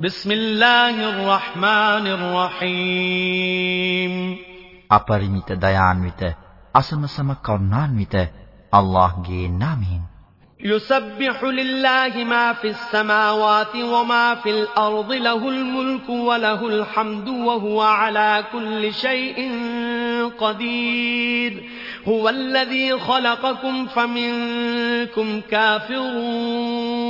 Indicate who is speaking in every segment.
Speaker 1: بسم الله الرحمن الرحيم
Speaker 2: අපරිමිත දයාන්විත අසමසම කරුණාන්විත අල්ලාහ්ගේ නාමයෙන්
Speaker 1: يسبح لله ما في السماوات وما في الأرض له الملك وله الحمد وهو على كل شيء قدير هو الذي خلقكم فمنكم كافر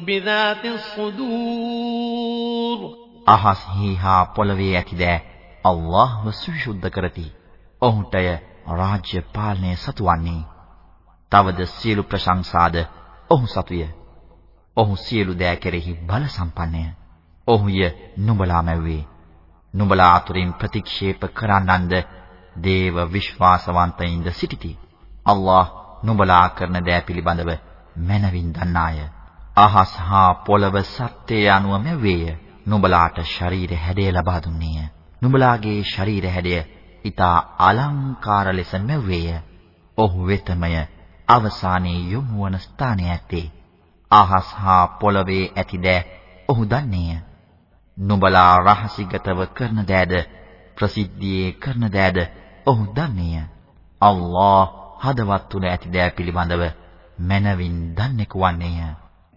Speaker 1: بذات الصدور
Speaker 2: අහස්හි හා පොළවේ ඇති දෑ අල්ලාහ්ව සවිසුද්ධ කරති. ඔහුටය රාජ්‍ය පාලනය සතුවන්නේ. තවද සියලු ප්‍රශංසාද ඔහු සතුය. ඔහු සියලු දෑ කෙරෙහි බල සම්පන්නය. ඔහුය නුඹලා මැව්වේ. නුඹලා අතුරින් ප්‍රතික්ෂේප කරන්නන්ද දේව විශ්වාසවන්තයින්ද සිටිති. අල්ලාහ් නුඹලා කරන දෑ පිළිබඳව මනවින් දන්නාය. අහස් හා පොළව සත්‍යය අනුව මැව්වේය. නුඹලාට ශරීර හැඩය ලබා දුන්නේය. නුඹලාගේ ශරීර හැඩය ඊතා අලංකාර ලෙස මැව්වේය. ඔහු වෙතමය අවසානයේ යොමු වන ස්ථානය ඇත්තේ. අහස් හා පොළවේ ඇති දෑ ඔහු දන්නේය. නුඹලා රහසිගතව කරන දෑද ප්‍රසිද්ධියේ කරන දෑද ඔහු දන්නේය. අල්ලාහ් හදවත් තුල ඇති දෑ පිළිබඳව මනවින් දන්නේක වන්නේය.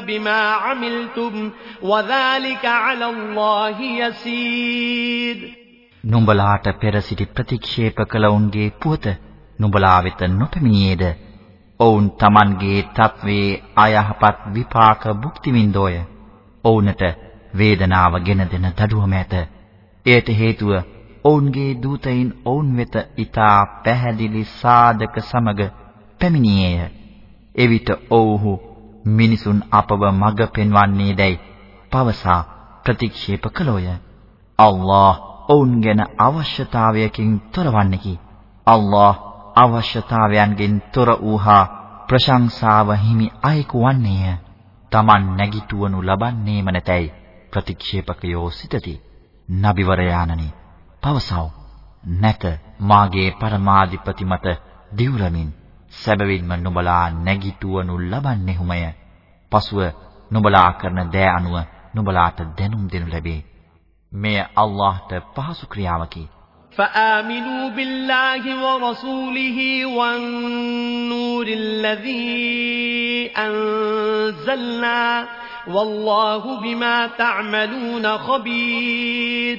Speaker 1: بما عملتم وذلك على الله يسير
Speaker 2: නුඹලාට පෙර සිටි ප්‍රතික්ෂේප කළවුන්ගේ පුවත නුඹලා වෙත නොපැමිණියේද? ඔවුන් Tamanගේ තත්වේ අයහපත් විපාක භුක්ති විඳෝය. ඔවුන්ට වේදනාව ගෙන දෙන දඩුවම ඇත. එයට හේතුව ඔවුන්ගේ දූතයින් ඔවුන් වෙත ඊතා පැහැදිලි සාධක සමග පැමිණියේය. එවිට ඔව්හු මිනිසුන් අපව මඟ පෙන්වන්නේ දැයි පවසා ප්‍රතික්ෂේප කළෝය. අල්ලාහ් ඔවුන් ගැන අවශ්‍යතාවයකින් තොරවන්නේකි. අල්ලාහ් අවශ්‍යතාවයන්ගෙන් තොර වූහා ප්‍රශංසාව හිමි අයෙකු වන්නේය. Taman නැගිටවනු ලබන්නේම නැතයි ප්‍රතික්ෂේපකයෝ සිතති. නබිවරයාණනි පවසව. නැත මාගේ පරමාධිපති මත දිවුරමින් සැබවින්ම නුඹලා නැගිටවනු ලබන්නේහුමය. පසුව නුඹලා කරන දෑ අනුව නුඹලාට දැනුම් දෙනු ලැබේ. මෙය අල්ලාහ්ට පහසු ක්‍රියාවකි.
Speaker 1: فآمنوا بالله ورسوله والنور الذي أنزلنا والله بما تعملون خبير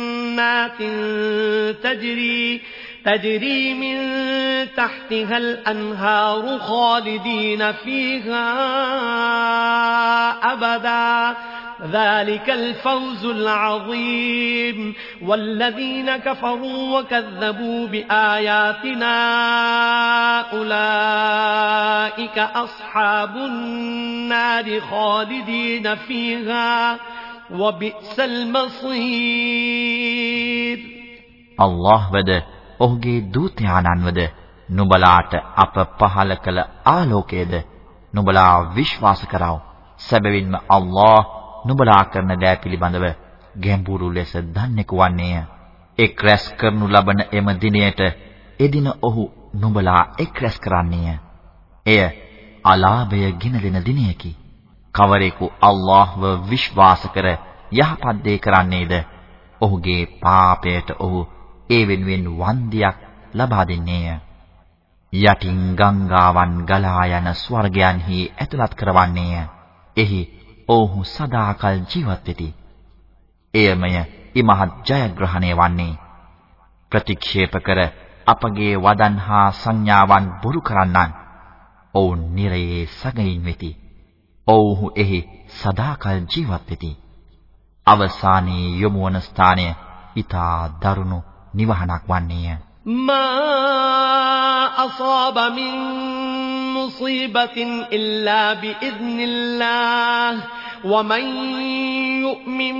Speaker 1: تجري تجري من تحتها الأنهار خالدين فيها أبداً. ذلك الفوز العظيم. والذين كفروا وكذبوا بآياتنا أولئك أصحاب النار خالدين فيها. وبئس المصير
Speaker 2: الله වද ඔහුගේ දූතයාණන් වද නුඹලාට අප පහල කළ ආලෝකයේද නුඹලා විශ්වාස කරව. සැබවින්ම අල්ලාහ් නුඹලා කරන දෑ පිළිබඳව ගැඹුරු ලෙස දන්නේක වන්නේය. එක් රැස් කරනු ලබන එම දිනයට එදින ඔහු නුඹලා එක් රැස් කරන්නේය. එය අලාභය ගෙන දෙන දිනයකි. කවරෙකු අල්ලාහ්ව විශ්වාස කර යහපත් දේ කරන්නේද ඔහුගේ පාපයට ඔහු ඒ වෙනුවෙන් වන්දියක් ලබා දෙන්නේය. යටින් ගංගාවන් ගලා යන ස්වර්ගයන්හි ඇතුළත් කරවන්නේය. එහි ඔවුහු සදාකල් ජීවත් වෙති. එයමය ඉමහත් ජයග්‍රහණය වන්නේ. ප්‍රතික්ෂේප කර අපගේ වදන් හා සංඥාවන් බොරු කරන්නන් ඔවුන් නිරයේ සගයින් වෙති. ඔව්හු එහි සදාකල් ජීවත් වෙති. අවසානයේ යොමු වන ස්ථානය ඊතා දරුණු නිවහනක් වන්නේය.
Speaker 1: මා අසාබ මින් මුසීබතින් ඉල්ලා බිඉස්නිල්ලාහ් වමන් යුමින්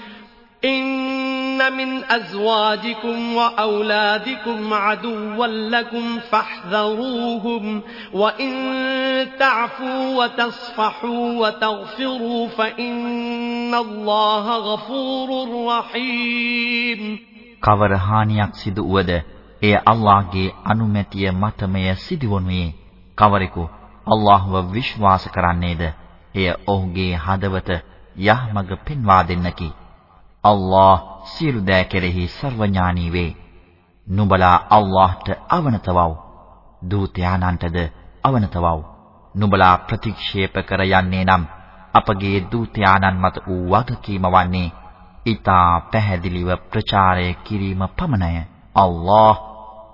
Speaker 1: إن من أزواجكم وأولادكم عدوا لكم فاحذروهم وإن تعفوا وتصفحوا وتغفروا فإن الله غفور رحيم
Speaker 2: කවර හානියක් සිදු වුවද එය අල්ලාහ්ගේ අනුමැතිය මතමය සිදුවනුයේ කවරෙකු අල්ලාහ්ව විශ්වාස කරන්නේද එය ඔහුගේ හදවත යහමඟ පෙන්වා දෙන්නකි අල්ලාහ් සියලු දෑ කෙරෙහි සර්වඥානී වේ නුඹලා අල්ලාහ්ට අවනතවව් දූතයානන්ටද අවනතවව් නුඹලා ප්‍රතික්ෂේප කර යන්නේ නම් අපගේ දූතයානන් මත වූ වගකීම වන්නේ ඊතා පැහැදිලිව ප්‍රචාරය කිරීම පමණය. අල්ලාහ්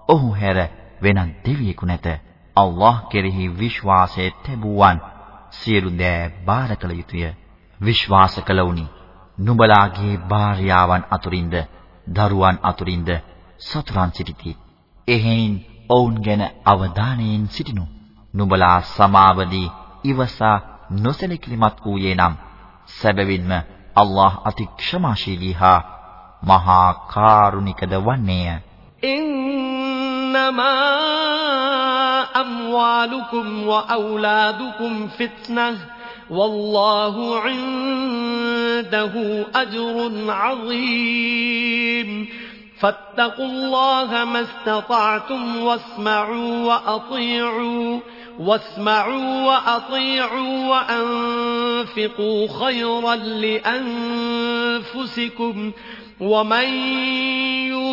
Speaker 2: ඔහු හැර වෙනත් දෙවියෙකු නැත. අල්ලාහ් කෙරෙහි විශ්වාසය තැබුවන් සියලු දෑ බාර කළ යුතුය. විශ්වාස කළවුනි නුඹලාගේ භාර්යාවන් අතුරින්ද දරුවන් අතුරින්ද සතුරන් සිටිති. එහෙයින් ඔවුන් ගැන අවධානයෙන් සිටිනු. නුඹලා සමාවදී ඉවසා නොසලකිලිමත් වූයේ නම් සැබවින්ම අල්ලාහ් අති ක්ෂමාශීලී හා මහා කාරුණිකද වන්නේය.
Speaker 1: إنما أموالكم وأولادكم فتنة والله عنده أجر عظيم. فاتقوا الله ما استطعتم واسمعوا وأطيعوا واسمعوا وأطيعوا وأنفقوا خيرا لأنفسكم. ومن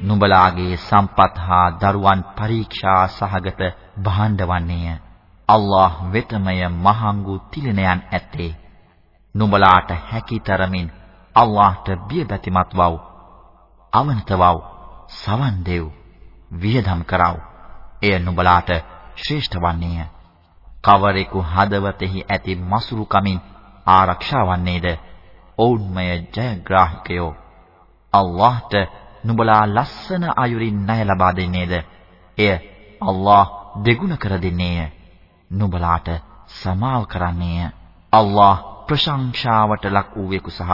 Speaker 2: නුඹලාගේ සම්පත් හා දරුවන් පරීක්ෂා සහගත භාණ්ඩ වන්නේය. අල්ලාහ් වෙතමය මහඟු තිලනයන් ඇත්තේ. නුඹලාට හැකිතරමින් අල්ලාහ්ට බියබැතිමත් වව්. අවනත වව්. සවන් දෙව්. වියදම් කරව්. එය නුඹලාට ශ්‍රේෂ්ඨ වන්නේය. කවරෙකු හදවතෙහි ඇති මසුරුකමින් ආරක්ෂා වන්නේද? ඔවුන්මය ජයග්‍රාහකයෝ. අල්ලාහ්ට නුඹලා ලස්සන අයුරින් ණය ලබා දෙන්නේද? එය අල්ලාහ් දෙගුණ කර දෙන්නේය. නුඹලාට සමාව කරන්නේය. අල්ලාහ් ප්‍රශංසාවට ලක් වූවෙකු සහ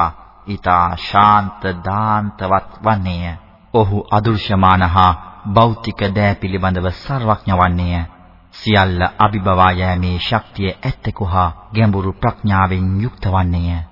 Speaker 2: ඊතා ශාන්ත දාන්තවත් වන්නේය. ඔහු අදෘශ්‍යමාන හා භෞතික දෑ පිළිබඳව සර්වඥ වන්නේය. සියල්ල අභිබවා යෑමේ ශක්තිය ඇත්තෙකු හා ගැඹුරු ප්‍රඥාවෙන් යුක්ත වන්නේය.